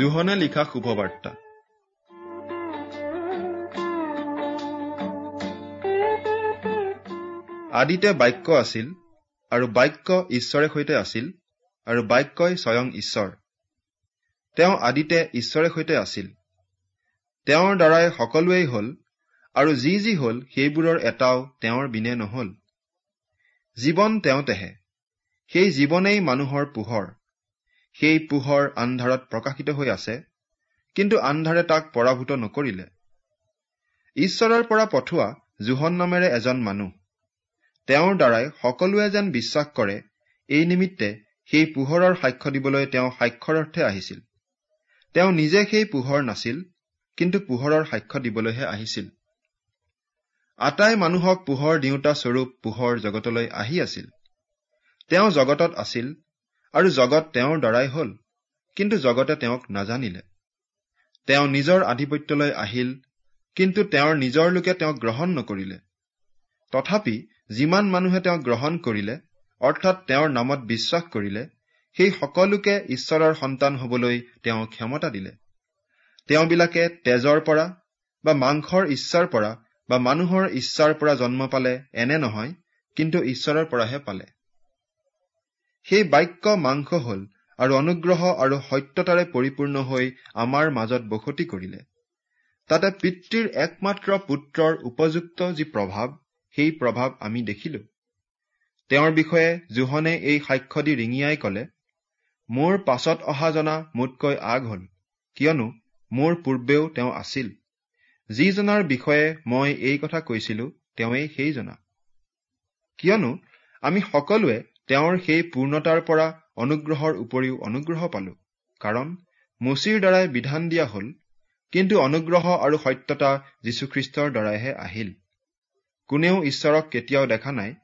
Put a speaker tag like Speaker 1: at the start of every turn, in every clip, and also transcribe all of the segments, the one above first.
Speaker 1: জোহনে লিখা শুভবাৰ্তা আদিতে বাক্য আছিল আৰু বাক্য ঈশ্বৰে সৈতে আছিল আৰু বাক্যই স্বয়ং ঈশ্বৰ। তেওঁ আদিতে ঈশ্বৰে সৈতে আছিল। তেওঁৰ দ্বাৰাই সকলোৱেই হল আৰু যি যি হল সেইবোৰৰ এটাও তেওঁৰ বিনে নহল। জীৱন তেওঁতেহে। সেই জীৱনেই মানুহৰ পোহৰ। সেই পোহৰ আন্ধাৰত প্ৰকাশিত হৈ আছে কিন্তু আন্ধাৰে তাক পৰাভূত নকৰিলে। ঈশ্বৰৰ পৰা পঠোৱা জোহন নামেৰে এজন মানুহ তেওঁৰ দ্বাৰাই সকলোৱে যেন বিশ্বাস কৰে এই নিমিত্তে সেই পোহৰৰ সাক্ষ্য দিবলৈ তেওঁ সাক্ষৰ অৰ্থে আহিছিল। তেওঁ নিজে সেই পোহৰ নাছিল কিন্তু পোহৰৰ সাক্ষ্য দিবলৈহে আহিছিল। আটাই মানুহক পোহৰ দিওঁতা স্বৰূপ পোহৰ জগতলৈ আহি আছিল। তেওঁ জগতত আছিল আৰু জগত তেওঁৰ দ্বাৰাই হল কিন্তু জগতে তেওঁক নাজানিলে। তেওঁ নিজৰ আধিপত্যলৈ আহিল কিন্তু তেওঁৰ নিজৰ লোকে তেওঁক গ্ৰহণ নকৰিলে। তথাপি যিমান মানুহে তেওঁক গ্ৰহণ কৰিলে অৰ্থাৎ তেওঁৰ নামত বিশ্বাস কৰিলে সেই সকলোকে ঈশ্বৰৰ সন্তান হবলৈ তেওঁ ক্ষমতা দিলে। তেওঁবিলাকে তেজৰ পৰা বা মাংসৰ ইচ্ছাৰ পৰা বা মানুহৰ ইচ্ছাৰ পৰা জন্ম পালে এনে নহয় কিন্তু ঈশ্বৰৰ পৰাহে পালে। সেই বাক্য মাংস হল আৰু অনুগ্ৰহ আৰু সত্যতাৰে পৰিপূৰ্ণ হৈ আমাৰ মাজত বসতি কৰিলে। তাতে পিতৃৰ একমাত্ৰ পুত্ৰৰ উপযুক্ত যি প্ৰভাৱ সেই প্ৰভাৱ আমি দেখিলো। তেওঁৰ বিষয়ে জোহনে এই সাক্ষ্য দি ৰিঙিয়াই কলে মোৰ পাছত অহা জনা মোতকৈ আগ হল কিয়নো মোৰ পূৰ্বেও তেওঁ আছিল। যিজনাৰ বিষয়ে মই এই কথা কৈছিলো তেওঁৱেই সেইজনা। কিয়নো আমি সকলোৱে তেওঁৰ সেই পূৰ্ণতাৰ পৰা অনুগ্ৰহৰ উপৰিও অনুগ্ৰহ পালো। কাৰণ মুচিৰ দ্বাৰাই বিধান দিয়া হল কিন্তু অনুগ্ৰহ আৰু সত্যতা যীশুখ্ৰীষ্টৰ দ্বাৰাইহে আহিল। কোনেও ঈশ্বৰক কেতিয়াও দেখা নাই।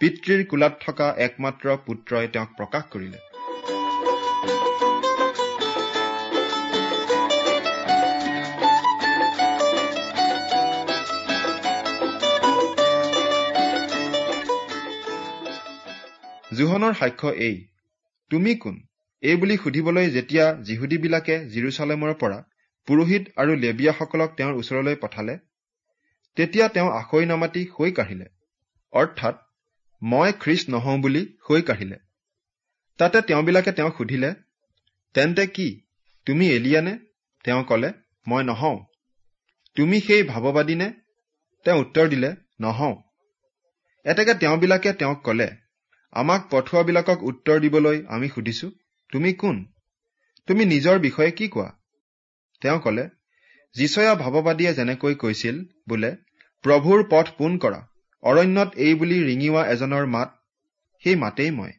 Speaker 1: পিতৃৰ কোলাত থকা একমাত্ৰ পুত্ৰই তেওঁক প্ৰকাশ কৰিলে। জোহনৰ সাক্ষ্য এই তুমি কোন? এই বুলি সুধিবলৈ যেতিয়া যিহুদীবিলাকে জিৰচালেমৰ পৰা পুৰোহিত আৰু লেবিয়াসকলক তেওঁৰ ওচৰলৈ পঠালে তেতিয়া তেওঁ আখৈ নামাতি সৈ কাঢ়িলে। অৰ্থাৎ মই খ্ৰীষ্ট নহওঁ বুলি সৈ কাঢ়িলে। তাতে তেওঁবিলাকে তেওঁক সুধিলে তেন্তে কি তুমি এলিয়ানে তেওঁ কলে মই নহওঁ। তুমি সেই ভাৱবাদী নে? তেওঁ উত্তৰ দিলে নহওঁ। এতেকে তেওঁবিলাকে তেওঁক কলে আমাক পঠোৱাবিলাকক উত্তৰ দিবলৈ আমি সুধিছো তুমি কোন? তুমি নিজৰ বিষয়ে কি কোৱা? তেওঁ কলে যিচয়া ভাৱবাদীয়ে যেনেকৈ কৈছিল বোলে প্ৰভুৰ পথ পোন কৰা অৰণ্যত এই বুলি ৰিঙিওৱা এজনৰ মাত সেই মাতেই মই।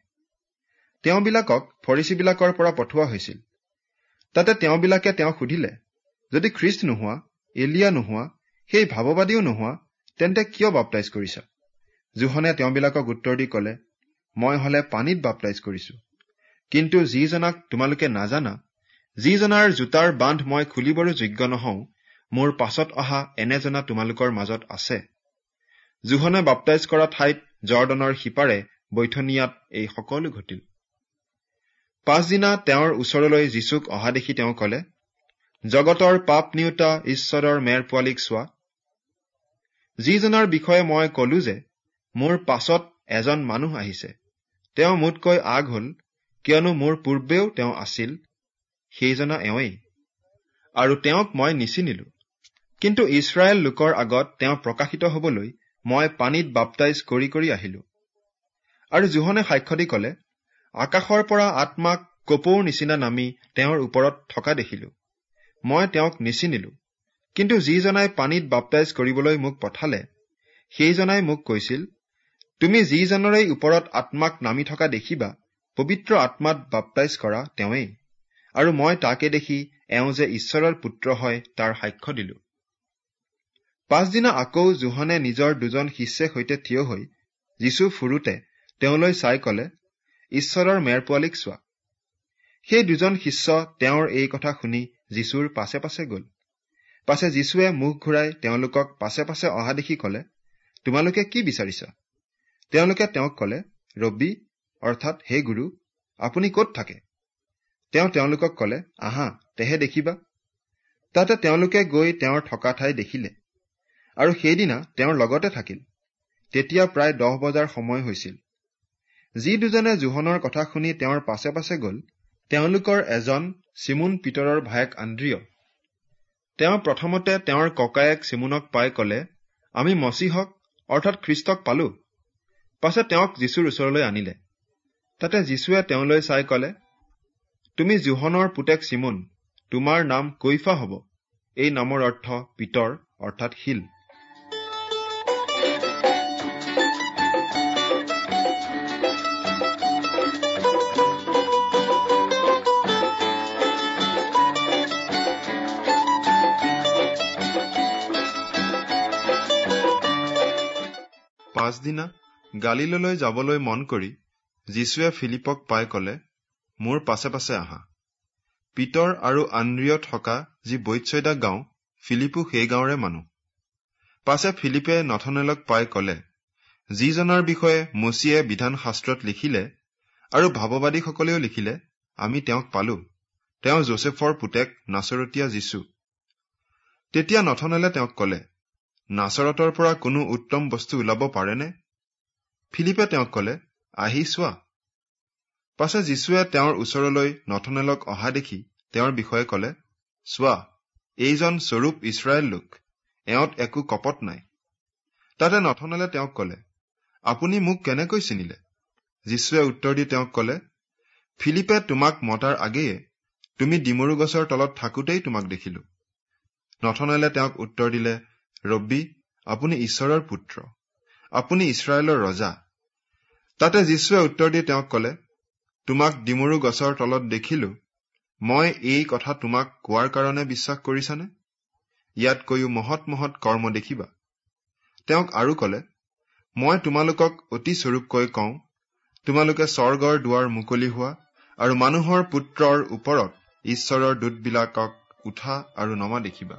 Speaker 1: তেওঁবিলাকক ফৰিচীবিলাকৰ পৰা পঠোৱা হৈছিল। তাতে তেওঁবিলাকে তেওঁক সুধিলে যদি খ্ৰীষ্ট নোহোৱা এলিয়া নোহোৱা সেই ভাৱবাদীও নোহোৱা তেন্তে কিয় বাপটাইজ কৰিছা? জোহনে তেওঁবিলাকক উত্তৰ দি কলে মই হলে পানীত বাপটাইজ কৰিছো। কিন্তু যিজনাক তোমালোকে নাজানা যিজনাৰ জোতাৰ বান্ধ মই খুলিবৰো যোগ্য নহওঁ মোৰ পাছত অহা এনেজনা তোমালোকৰ মাজত আছে। জোহনে বাপটাইজ কৰা ঠাইত জৰ্দনৰ সিপাৰে বৈঠনিয়াত এই সকলো ঘটিল। পাছদিনা তেওঁৰ ওচৰলৈ যীচুক অহা দেখি তেওঁ কলে জগতৰ পাপ নিওতা ঈশ্বৰৰ মেৰ পোৱালীক চোৱা। যিজনাৰ বিষয়ে মই কলো যে মোৰ পাছত এজন মানুহ আহিছে। তেওঁ মোতকৈ আগ হল কিয়নো মোৰ পূৰ্বেও তেওঁ আছিল সেইজনা এওঁৱেই। আৰু তেওঁক মই নিচিনিলো। কিন্তু ইছৰাইল লোকৰ আগত তেওঁ প্ৰকাশিত হবলৈ মই পানীত বাপটাইজ কৰি কৰি আহিলো। আৰু জোহনে সাক্ষ্য দি কলে আকাশৰ পৰা আত্মাক কপৌৰ নিচিনা নামি তেওঁৰ ওপৰত থকা দেখিলো। মই তেওঁক নিচিনিলো। কিন্তু যিজনাই পানীত বাপটাইজ কৰিবলৈ মোক পঠালে সেইজনাই মোক কৈছিল তুমি যিজনৰেই ওপৰত আত্মাক নামি থকা দেখিবা পবিত্ৰ আত্মাত বাপটাইজ কৰা তেওঁৱেই। আৰু মই তাকে দেখি এওঁ যে ঈশ্বৰৰ পুত্ৰ হয় তাৰ সাক্ষ্য দিলো। পাছদিনা আকৌ জোহনে নিজৰ দুজন শিষ্যে সৈতে থিয় হৈ যীচু ফুৰোতে তেওঁলৈ চাই কলে ঈশ্বৰৰ মেৰ পোৱালীক চোৱা। সেই দুজন শিষ্য তেওঁৰ এই কথা শুনি যীশুৰ পাছে পাছে গল। পাছে যীশুৱে মুখ ঘূৰাই তেওঁলোকক পাছে পাছে অহা দেখি কলে তোমালোকে কি বিচাৰিছা? তেওঁলোকে তেওঁক কলে ৰবি অৰ্থাৎ হে গুৰু আপুনি কত থাকে? তেওঁ তেওঁলোকক কলে আহা তেহে দেখিবা। তাতে তেওঁলোকে গৈ তেওঁৰ থকা ঠাই দেখিলে আৰু সেইদিনা তেওঁৰ লগতে থাকিল। তেতিয়া প্ৰায় দহ বজাৰ সময় হৈছিল। যি দুজনে জোহনৰ কথা শুনি তেওঁৰ পাছে পাছে গল তেওঁলোকৰ এজন চিমুন পিতৰৰ ভায়েক আন্দ্ৰিয়। তেওঁ প্ৰথমতে তেওঁৰ ককায়েক চিমুনক পাই কলে আমি মচিহক অৰ্থাৎ খ্ৰীষ্টক পালো। পাছে তেওঁক যীশুৰ ওচৰলৈ আনিলে। তাতে যীশুৱে তেওঁলৈ চাই কলে তুমি জোহনৰ পুতেক চিমুন তোমাৰ নাম কৈফা হব। এই নামৰ অৰ্থ পিতৰ অৰ্থাৎ শিল। পাছদিনা গালিললৈ যাবলৈ মন কৰি যীশুৱে ফিলিপক পাই কলে মোৰ পাছে পাছে আহা। পিতৰ আৰু আন্দ্ৰিয় থকা যি বৈচ্যদা গাঁও ফিলিপো সেই গাঁৱৰে মানুহ। পাছে ফিলিপে নথনেলক পাই কলে যিজনৰ বিষয়ে মচিয়ে বিধান শাস্ত্ৰত লিখিলে আৰু ভাৱবাদীসকলেও লিখিলে আমি তেওঁক পালো। তেওঁ যোচেফৰ পুতেক নাচৰতীয়া যীশু তেতিয়া নথনেলে তেওঁক কলে নাচৰতৰ পৰা কোনো উত্তম বস্তু ওলাব পাৰেনে? ফিলিপে তেওঁক কলে আহি চোৱা। পাছে যীশুৱে তেওঁৰ ওচৰলৈ নথনেলক অহা দেখি তেওঁৰ বিষয়ে কলে চোৱা এইজন স্বৰূপ ইছৰাইল লোক এওঁত একো কপট নাই। তাতে নথনেলে তেওঁক কলে আপুনি মোক কেনেকৈ চিনিলে? যীশুৱে উত্তৰ দি তেওঁক কলে ফিলিপে তোমাক মতাৰ আগেয়ে তুমি ডিমৰু গছৰ তলত থাকোতেই তোমাক দেখিলো। নথনেলে তেওঁক উত্তৰ দিলে ৰব্বী আপুনি ঈশ্বৰৰ পুত্ৰ। আপুনি ইছৰাইলৰ ৰজা। তাতে যীশুৱে উত্তৰ দি তেওঁক কলে তোমাক ডিমৰু গছৰ তলত দেখিলো। মই এই কথা তোমাক কোৱাৰ কাৰণে বিশ্বাস কৰিছানে? ইয়াতকৈও মহৎ মহৎ কৰ্ম দেখিবা। তেওঁক আৰু কলে মই তোমালোকক অতি স্বৰূপকৈ কওঁ তোমালোকে স্বৰ্গৰ দুৱাৰ মুকলি হোৱা আৰু মানুহৰ পুত্ৰৰ ওপৰত ঈশ্বৰৰ দূতবিলাকক উঠা আৰু নমা দেখিবা।